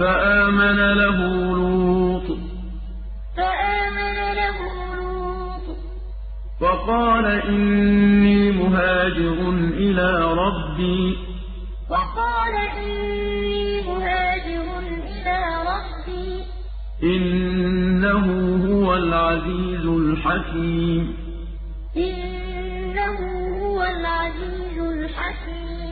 فآمن له لوط. فآمن له لوط. وقال إني مهاجر إلى ربي. وقال إني مهاجر إلى ربي. إنه هو العزيز الحكيم. إنه هو العزيز الحكيم.